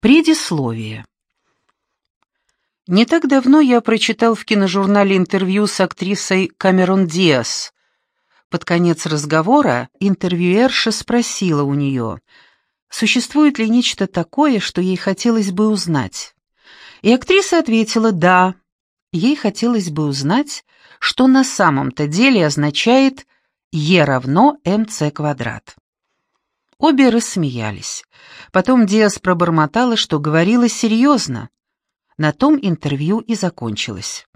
Предисловие. Не так давно я прочитал в киножурнале интервью с актрисой Камерон Диас. Под конец разговора интервьюерша спросила у нее, существует ли нечто такое, что ей хотелось бы узнать. И актриса ответила «да». Ей хотелось бы узнать, что на самом-то деле означает «е равно mc квадрат». Обе рассмеялись. Потом Диас пробормотала, что говорила серьезно. На том интервью и закончилось.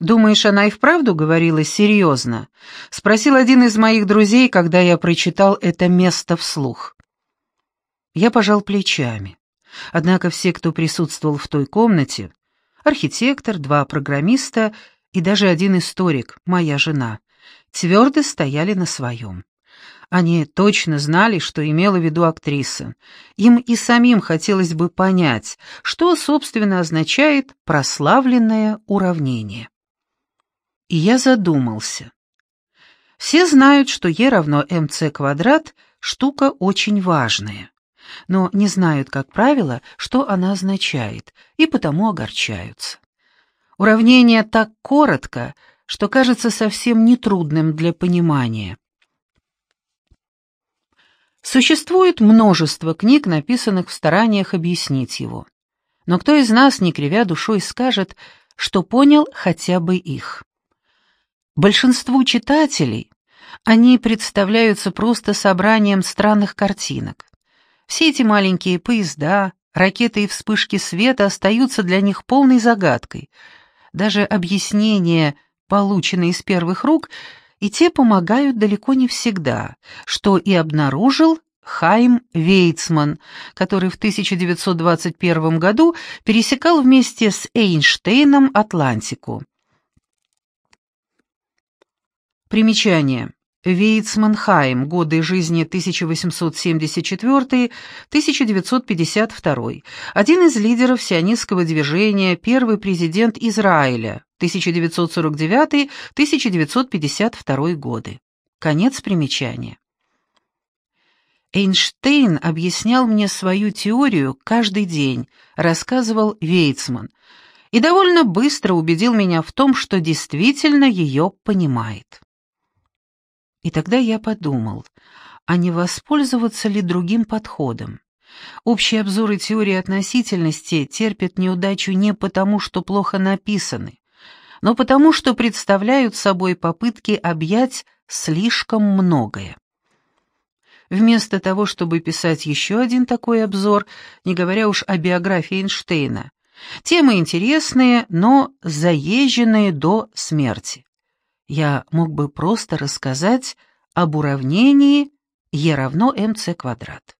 «Думаешь, она и вправду говорила серьезно?» — спросил один из моих друзей, когда я прочитал это место вслух. Я пожал плечами. Однако все, кто присутствовал в той комнате, архитектор, два программиста и даже один историк, моя жена, твердо стояли на своем. Они точно знали, что имела в виду актриса. Им и самим хотелось бы понять, что, собственно, означает прославленное уравнение. И я задумался. Все знают, что e равно mc квадрат – штука очень важная, но не знают, как правило, что она означает, и потому огорчаются. Уравнение так коротко, что кажется совсем нетрудным для понимания. Существует множество книг, написанных в стараниях объяснить его. Но кто из нас, не кривя душой, скажет, что понял хотя бы их? Большинству читателей они представляются просто собранием странных картинок. Все эти маленькие поезда, ракеты и вспышки света остаются для них полной загадкой. Даже объяснения, полученные из первых рук, и те помогают далеко не всегда, что и обнаружил Хайм Вейцман, который в 1921 году пересекал вместе с Эйнштейном Атлантику. Примечание. Вейцман-Хайм. Годы жизни 1874-1952. Один из лидеров сионистского движения, первый президент Израиля. 1949-1952 годы. Конец примечания. Эйнштейн объяснял мне свою теорию каждый день, рассказывал Вейцман, и довольно быстро убедил меня в том, что действительно ее понимает. И тогда я подумал, а не воспользоваться ли другим подходом? Общие обзоры теории относительности терпят неудачу не потому, что плохо написаны, но потому что представляют собой попытки объять слишком многое. Вместо того, чтобы писать еще один такой обзор, не говоря уж о биографии Эйнштейна, темы интересные, но заезженные до смерти. Я мог бы просто рассказать об уравнении E равно mc квадрат.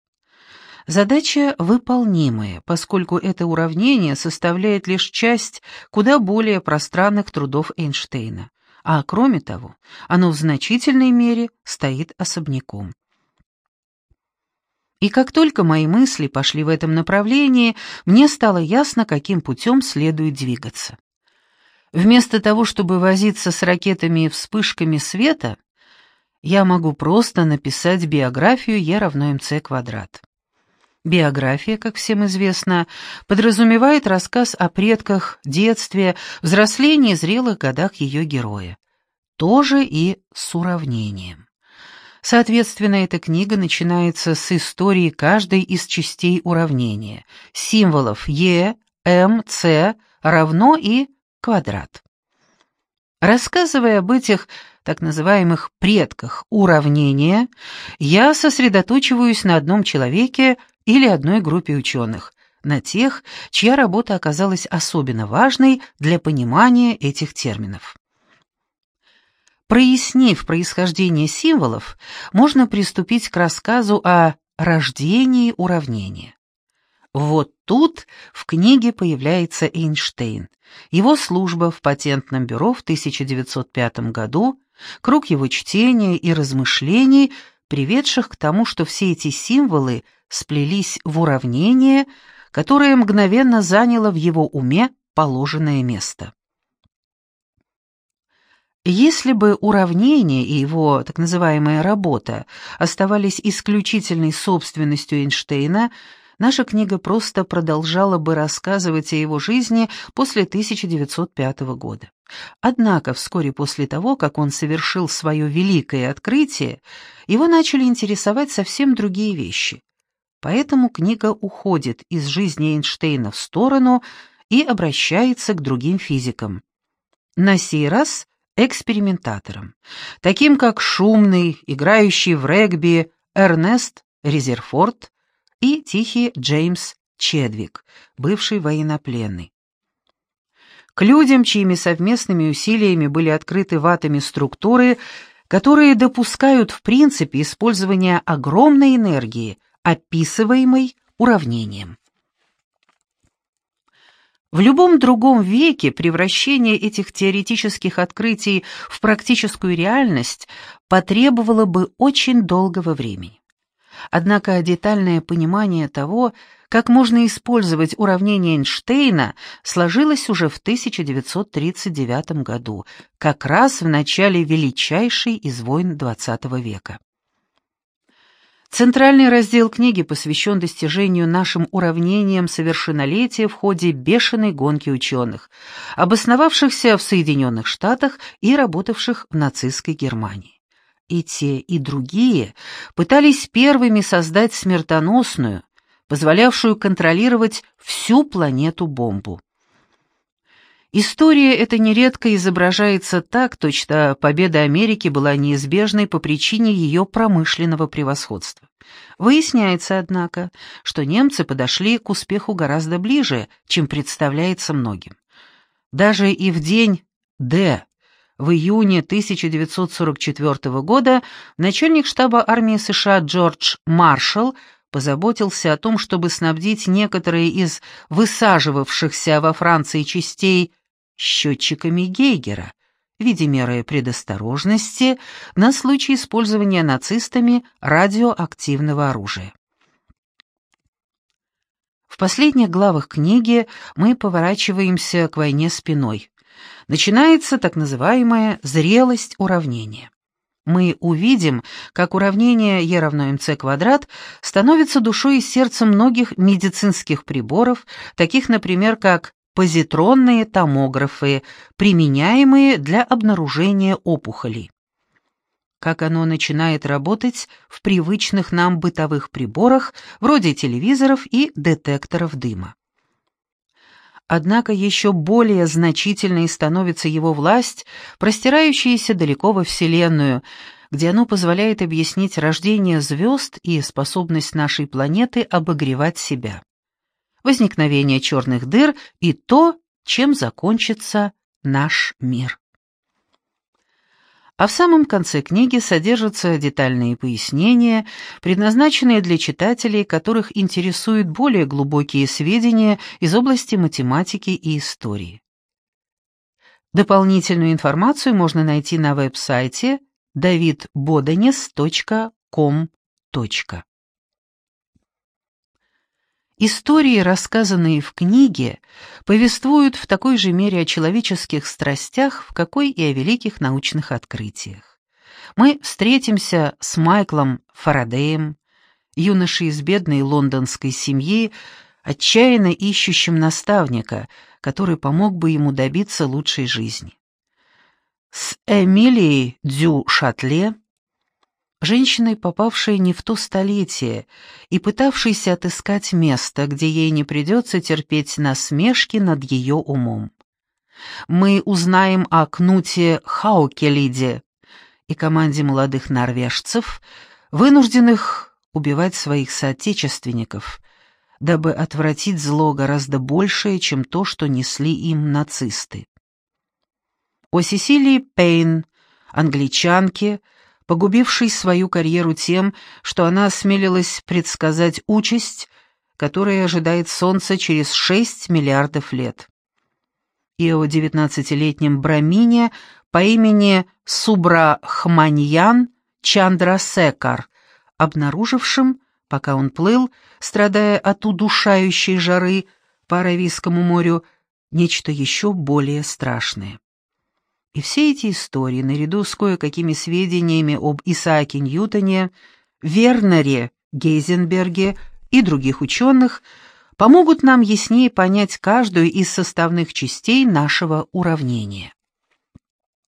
Задача выполнимая, поскольку это уравнение составляет лишь часть куда более пространных трудов Эйнштейна, а кроме того, оно в значительной мере стоит особняком. И как только мои мысли пошли в этом направлении, мне стало ясно, каким путем следует двигаться. Вместо того, чтобы возиться с ракетами и вспышками света, я могу просто написать биографию Е равно МЦ квадрат. Биография, как всем известно, подразумевает рассказ о предках, детстве, взрослении и зрелых годах ее героя. Тоже и с уравнением. Соответственно, эта книга начинается с истории каждой из частей уравнения, символов Е, М, С равно и квадрат. Рассказывая об этих так называемых предках уравнения, я сосредоточиваюсь на одном человеке или одной группе ученых, на тех, чья работа оказалась особенно важной для понимания этих терминов. Прояснив происхождение символов, можно приступить к рассказу о рождении уравнения. Вот тут в книге появляется Эйнштейн, его служба в патентном бюро в 1905 году, круг его чтения и размышлений, приведших к тому, что все эти символы сплелись в уравнение, которое мгновенно заняло в его уме положенное место. Если бы уравнение и его так называемая работа оставались исключительной собственностью Эйнштейна, наша книга просто продолжала бы рассказывать о его жизни после 1905 года. Однако вскоре после того, как он совершил свое великое открытие, его начали интересовать совсем другие вещи. Поэтому книга уходит из жизни Эйнштейна в сторону и обращается к другим физикам. На сей раз экспериментаторам, таким как шумный, играющий в регби Эрнест Резерфорд и тихий Джеймс Чедвик, бывший военнопленный. К людям, чьими совместными усилиями были открыты в атоме структуры, которые допускают в принципе использование огромной энергии, описываемой уравнением. В любом другом веке превращение этих теоретических открытий в практическую реальность потребовало бы очень долгого времени. Однако детальное понимание того, как можно использовать уравнение Эйнштейна, сложилось уже в 1939 году, как раз в начале величайшей из войн XX века. Центральный раздел книги посвящен достижению нашим уравнениям совершеннолетия в ходе бешеной гонки ученых, обосновавшихся в Соединенных Штатах и работавших в нацистской Германии. И те, и другие пытались первыми создать смертоносную, позволявшую контролировать всю планету бомбу. История эта нередко изображается так, точно победа Америки была неизбежной по причине ее промышленного превосходства. Выясняется, однако, что немцы подошли к успеху гораздо ближе, чем представляется многим. Даже и в день «Д» в июне 1944 года начальник штаба армии США Джордж Маршалл позаботился о том, чтобы снабдить некоторые из высаживавшихся во Франции частей счетчиками Гейгера в виде меры предосторожности на случай использования нацистами радиоактивного оружия. В последних главах книги мы поворачиваемся к войне спиной. Начинается так называемая «зрелость уравнения». Мы увидим, как уравнение e равно mc квадрат становится душой и сердцем многих медицинских приборов, таких, например, как позитронные томографы, применяемые для обнаружения опухолей. Как оно начинает работать в привычных нам бытовых приборах, вроде телевизоров и детекторов дыма. Однако еще более значительной становится его власть, простирающаяся далеко во Вселенную, где оно позволяет объяснить рождение звезд и способность нашей планеты обогревать себя возникновение черных дыр и то, чем закончится наш мир. А в самом конце книги содержатся детальные пояснения, предназначенные для читателей, которых интересуют более глубокие сведения из области математики и истории. Дополнительную информацию можно найти на веб-сайте davidbodenes.com. Истории, рассказанные в книге, повествуют в такой же мере о человеческих страстях, в какой и о великих научных открытиях. Мы встретимся с Майклом Фарадеем, юношей из бедной лондонской семьи, отчаянно ищущим наставника, который помог бы ему добиться лучшей жизни. С Эмилией Дю Шатле, женщиной, попавшей не в то столетие и пытавшейся отыскать место, где ей не придется терпеть насмешки над ее умом. Мы узнаем о Кнуте Хаукелиде и команде молодых норвежцев, вынужденных убивать своих соотечественников, дабы отвратить зло гораздо большее, чем то, что несли им нацисты. О Сесилии Пейн, англичанке, погубившей свою карьеру тем, что она осмелилась предсказать участь, которая ожидает Солнца через 6 миллиардов лет. И о девятнадцатилетнем Брамине по имени Субрахманьян Чандрасекар, обнаружившем, пока он плыл, страдая от удушающей жары по Аравийскому морю, нечто еще более страшное. И все эти истории, наряду с кое-какими сведениями об Исааке Ньютоне, Вернере Гейзенберге и других ученых помогут нам яснее понять каждую из составных частей нашего уравнения.